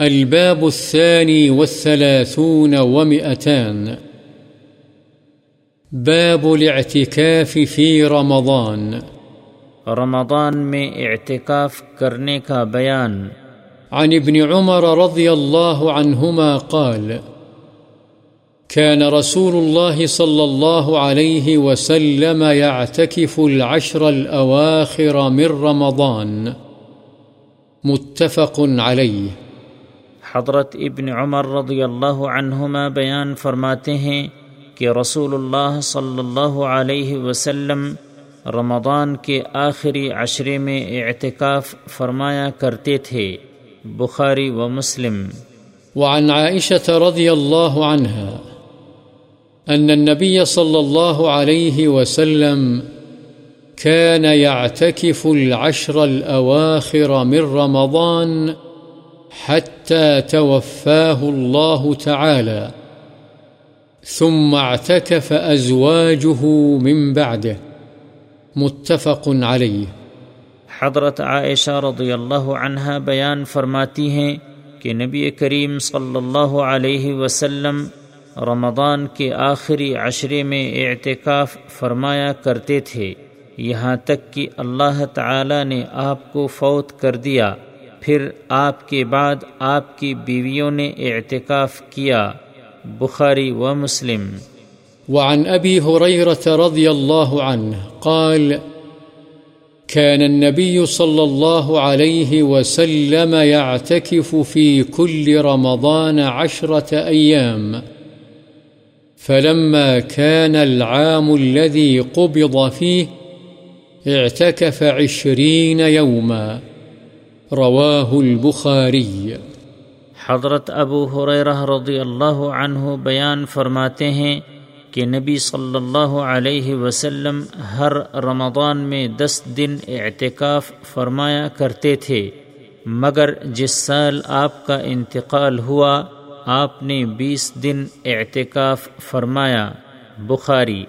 الباب الثاني والثلاثون ومئتان. باب الاعتكاف في رمضان. رمضان میں اعتکاف کرنے کا بیان۔ عن ابن عمر رضي الله عنهما قال كان رسول الله صلى الله عليه وسلم يعتكف العشر الأواخر من رمضان. متفق عليه حضرت ابن عمر رضی اللہ عنہما بیان فرماتے ہیں کہ رسول اللہ صلی اللہ علیہ وسلم رمضان کے آخری عشرے میں اعتکاف فرمایا کرتے تھے، بخاری و مسلم۔ وعن عائشة رضي الله عنها أن النبي صلى الله عليه وسلم كان يعتكف العشر الأواخر من رمضان حتى توفاه الله تعالى، ثم اعتكف أزواجه من بعده، متفق عليه. حضرت عائشہ رضی اللہ عنہ بیان فرماتی ہیں کہ نبی کریم صلی اللہ علیہ وسلم رمضان کے آخری عشرے میں اعتکاف فرمایا کرتے تھے، یہاں تک کہ اللہ تعالی نے آپ کو فوت کر دیا۔ پھر آپ کے بعد آپ کی بیویوں نے اعتکاف کیا، بخاری و مسلم۔ وعن أبي هريرة رضي الله عنه قال كان النبي صلى الله عليه وسلم يعتكف في كل رمضان عشرة أيام فلما كان العام الذي قبض فيه اعتكف عشرين يوما رواه البخاري حضرت ابو حریرہ رضی اللہ عنہ بیان فرماتے ہیں کہ نبی صلی اللہ علیہ وسلم ہر رمضان میں دس دن اعتکاف فرمایا کرتے تھے، مگر جس سال آپ کا انتقال ہوا، آپ نے بیس دن اعتکاف فرمایا۔ بخاری۔